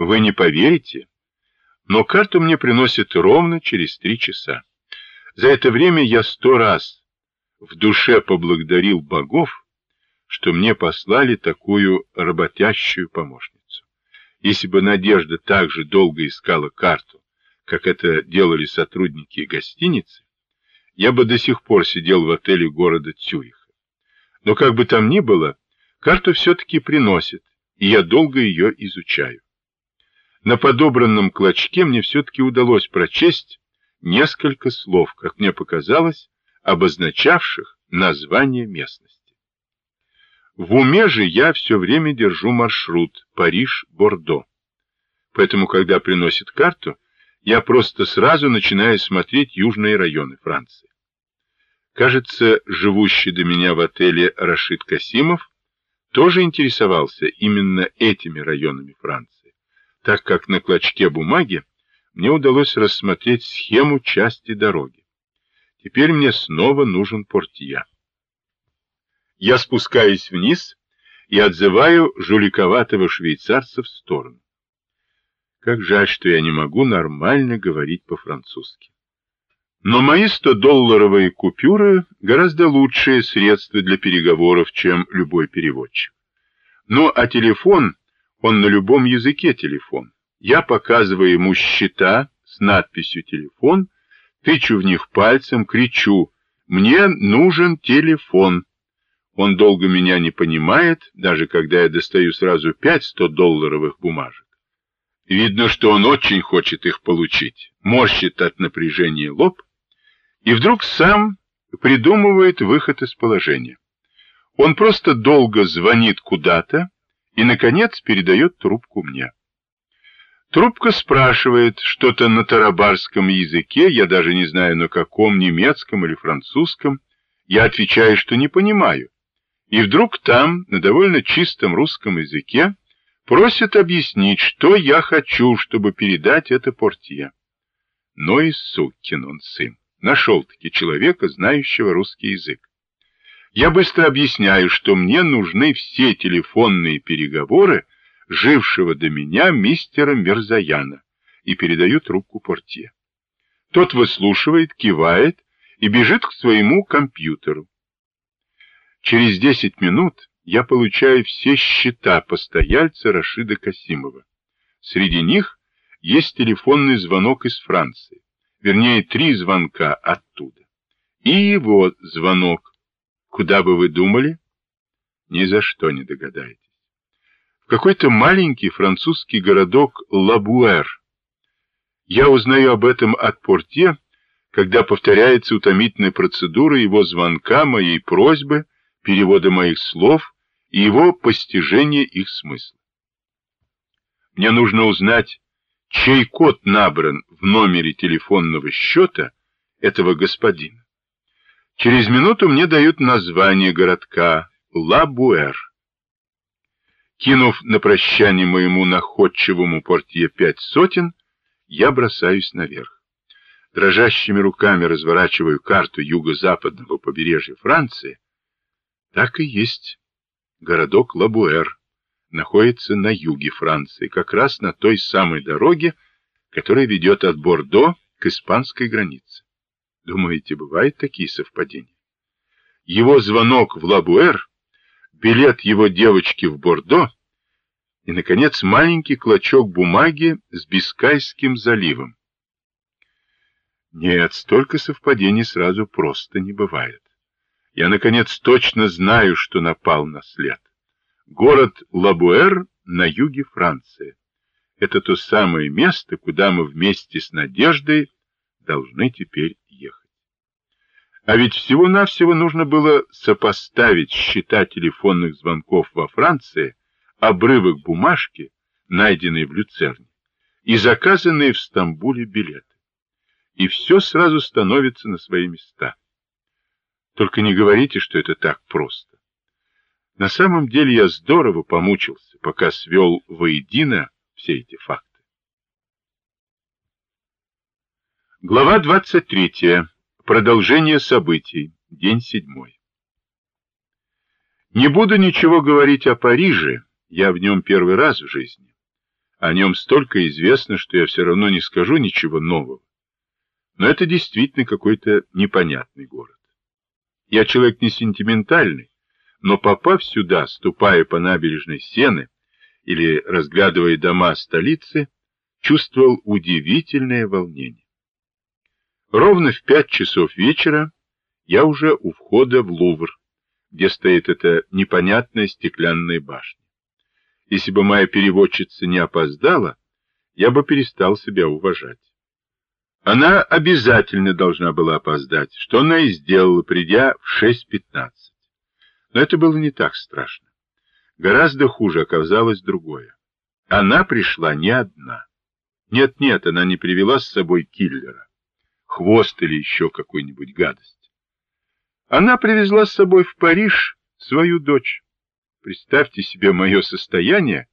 Вы не поверите, но карту мне приносят ровно через три часа. За это время я сто раз в душе поблагодарил богов, что мне послали такую работящую помощницу. Если бы Надежда так же долго искала карту, как это делали сотрудники гостиницы, я бы до сих пор сидел в отеле города Цюриха. Но как бы там ни было, карту все-таки приносят, и я долго ее изучаю. На подобранном клочке мне все-таки удалось прочесть несколько слов, как мне показалось, обозначавших название местности. В уме же я все время держу маршрут Париж-Бордо. Поэтому, когда приносит карту, я просто сразу начинаю смотреть южные районы Франции. Кажется, живущий до меня в отеле Рашид Касимов тоже интересовался именно этими районами Франции, так как на клочке бумаги мне удалось рассмотреть схему части дороги. Теперь мне снова нужен портье. Я спускаюсь вниз и отзываю жуликоватого швейцарца в сторону. Как жаль, что я не могу нормально говорить по-французски. Но мои 100-долларовые купюры гораздо лучшее средство для переговоров, чем любой переводчик. Ну, а телефон, он на любом языке телефон. Я показываю ему счета с надписью «телефон», тычу в них пальцем, кричу «Мне нужен телефон». Он долго меня не понимает, даже когда я достаю сразу пять 100-долларовых бумажек. Видно, что он очень хочет их получить, морщит от напряжения лоб и вдруг сам придумывает выход из положения. Он просто долго звонит куда-то и, наконец, передает трубку мне. Трубка спрашивает что-то на тарабарском языке, я даже не знаю на каком, немецком или французском. Я отвечаю, что не понимаю. И вдруг там, на довольно чистом русском языке, Просит объяснить, что я хочу, чтобы передать это портье. Но и сукин он сын. Нашел-таки человека, знающего русский язык. Я быстро объясняю, что мне нужны все телефонные переговоры жившего до меня мистера Мерзаяна, и передаю трубку портье. Тот выслушивает, кивает и бежит к своему компьютеру. Через десять минут я получаю все счета постояльца Рашида Касимова. Среди них есть телефонный звонок из Франции, вернее, три звонка оттуда. И его звонок. Куда бы вы думали? Ни за что не догадаетесь. В какой-то маленький французский городок Лабуэр. Я узнаю об этом от портье, когда повторяется утомительная процедура его звонка, моей просьбы, перевода моих слов и его постижение их смысла. Мне нужно узнать, чей код набран в номере телефонного счета этого господина. Через минуту мне дают название городка Лабуэр. Кинув на прощание моему находчивому портье пять сотен, я бросаюсь наверх. Дрожащими руками разворачиваю карту юго-западного побережья Франции. Так и есть. Городок Лабуэр находится на юге Франции, как раз на той самой дороге, которая ведет от Бордо к испанской границе. Думаете, бывают такие совпадения? Его звонок в Лабуэр, билет его девочки в Бордо и, наконец, маленький клочок бумаги с Бискайским заливом. Нет, столько совпадений сразу просто не бывает. Я, наконец, точно знаю, что напал на след. Город Лабуэр на юге Франции. Это то самое место, куда мы вместе с Надеждой должны теперь. А ведь всего-навсего нужно было сопоставить счета телефонных звонков во Франции, обрывок бумажки, найденный в Люцерне, и заказанные в Стамбуле билеты. И все сразу становится на свои места. Только не говорите, что это так просто. На самом деле я здорово помучился, пока свел воедино все эти факты. Глава 23. Продолжение событий. День седьмой. Не буду ничего говорить о Париже, я в нем первый раз в жизни. О нем столько известно, что я все равно не скажу ничего нового. Но это действительно какой-то непонятный город. Я человек не сентиментальный, но попав сюда, ступая по набережной Сены или разглядывая дома столицы, чувствовал удивительное волнение. Ровно в пять часов вечера я уже у входа в Лувр, где стоит эта непонятная стеклянная башня. Если бы моя переводчица не опоздала, я бы перестал себя уважать. Она обязательно должна была опоздать, что она и сделала, придя в 6.15. Но это было не так страшно. Гораздо хуже оказалось другое. Она пришла не одна. Нет-нет, она не привела с собой киллера, хвост или еще какую-нибудь гадость. Она привезла с собой в Париж свою дочь. Представьте себе мое состояние,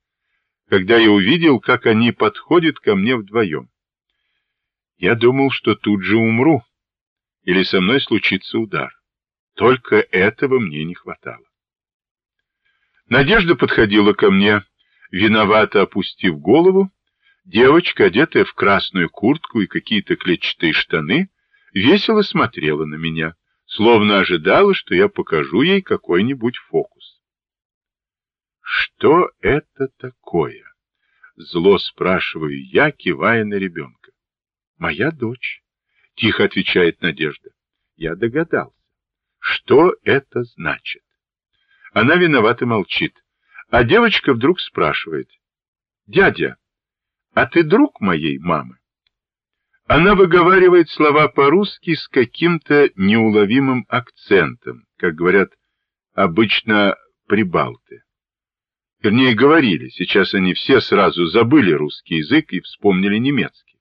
когда я увидел, как они подходят ко мне вдвоем. Я думал, что тут же умру, или со мной случится удар. Только этого мне не хватало. Надежда подходила ко мне, виновато опустив голову. Девочка, одетая в красную куртку и какие-то клетчатые штаны, весело смотрела на меня, словно ожидала, что я покажу ей какой-нибудь фокус. «Что это такое?» — зло спрашиваю я, кивая на ребенка. «Моя дочь», — тихо отвечает Надежда. Я догадался. Что это значит? Она виновато молчит, а девочка вдруг спрашивает. «Дядя, а ты друг моей мамы?» Она выговаривает слова по-русски с каким-то неуловимым акцентом, как говорят обычно прибалты. Вернее, говорили, сейчас они все сразу забыли русский язык и вспомнили немецкий.